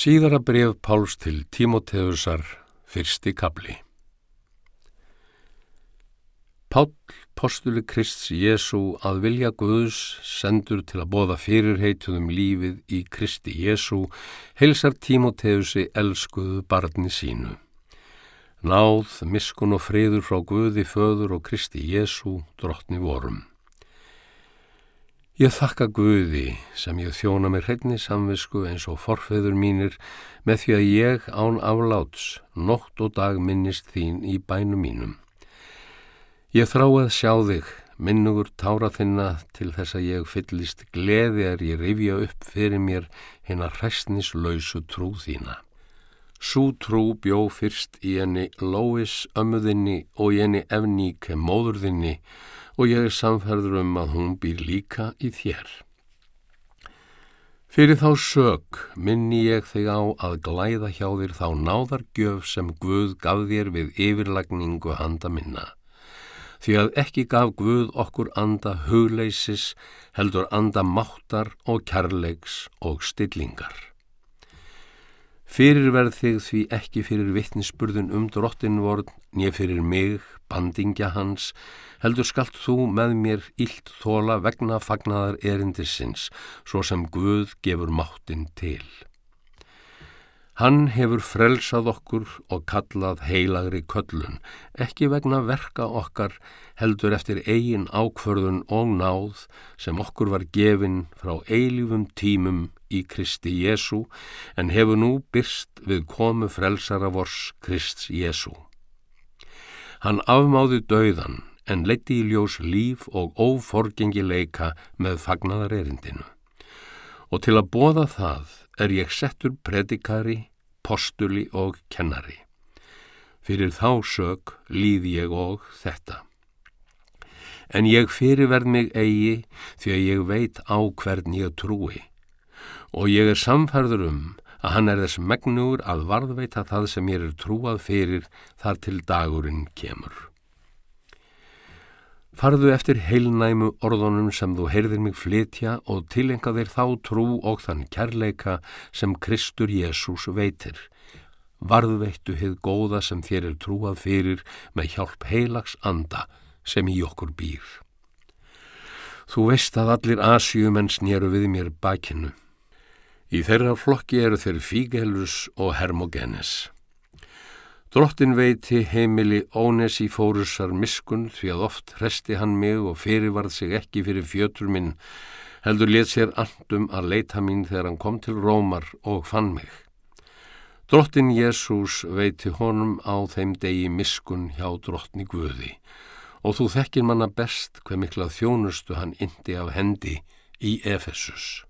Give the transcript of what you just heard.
Síðara bref Páls til Tímoteusar, fyrsti kabli. Pál, postuli Krists Jésu að vilja Guðs, sendur til að bóða fyrirheituðum lífið í Kristi Jésu, heilsar Tímoteusi elskuðu barni sínu. Náð, miskun og friður frá Guði föður og Kristi Jésu, drottni vorum. Ég þakka Guði sem ég þjóna með hreitni samvisku eins og forfeður mínir með því að ég án afláts nótt og dag minnist þín í bænu mínum. Ég þrá að sjá þig, minnugur tára þinna til þess að ég fyllist gleði er ég rifja upp fyrir mér hinn að hræstnislausu trú þína. Sú trú bjó fyrst í enni Lóis ömmuðinni og í enni Efníke móðurðinni og ég er samferður um að hún býr líka í þér. Fyrir þá sög minni ég þig á að glæða hjá þér þá náðargjöf sem Guð gaf þér við yfirlagningu handa minna. Því að ekki gaf Guð okkur anda hugleysis, heldur anda máttar og kærleiks og stillingar. Fyrirverð þig því ekki fyrir vittnisspurðun um drottinvorn, nýja fyrir mig, bandingja hans, heldur skalt þú með mér illt þóla vegna fagnaðar erindisins, svo sem Guð gefur máttin til. Hann hefur frelsað okkur og kallað heilagri köllun, ekki vegna verka okkar heldur eftir eigin ákförðun og náð sem okkur var gefin frá eilífum tímum í Kristi Jésu en hefur nú byrst við komu frelsara vors Krist Jésu. Hann afmáði dauðan en leiti í ljós líf og óforgengileika með fagnaðar erindinu. Og til að bóða það er ég settur predikari, postuli og kennari. Fyrir þá sög líð ég og þetta. En ég fyrirverð mig eigi því að ég veit á hvern ég trúi. Og ég er samfærður um að hann er þess megnugur að varðveita það sem ég er trúað fyrir þar til dagurinn kemur. Farðu eftir heilnæmu orðunum sem þú heyrðir mig flytja og tilenga þér þá trú og þann kærleika sem Kristur Jésús veitir. Varðveittu hið góða sem þér er trúað fyrir með hjálp heilags anda sem í okkur býr. Þú veist að allir asjumenn snýru við mér bakinu. Í þeirra flokki eru þeir Fígelus og Hermogenes. Drottin veiti heimili Ónesi fórusar miskun því að oft hresti hann mig og fyrirvarð sig ekki fyrir fjötur minn, heldur let sér andum að leita mín þegar hann kom til Rómar og fann mig. Drottin Jésús veiti honum á þeim degi miskun hjá drottni Guði og þú þekkir manna best hver mikla þjónustu hann indi af hendi í Efesus.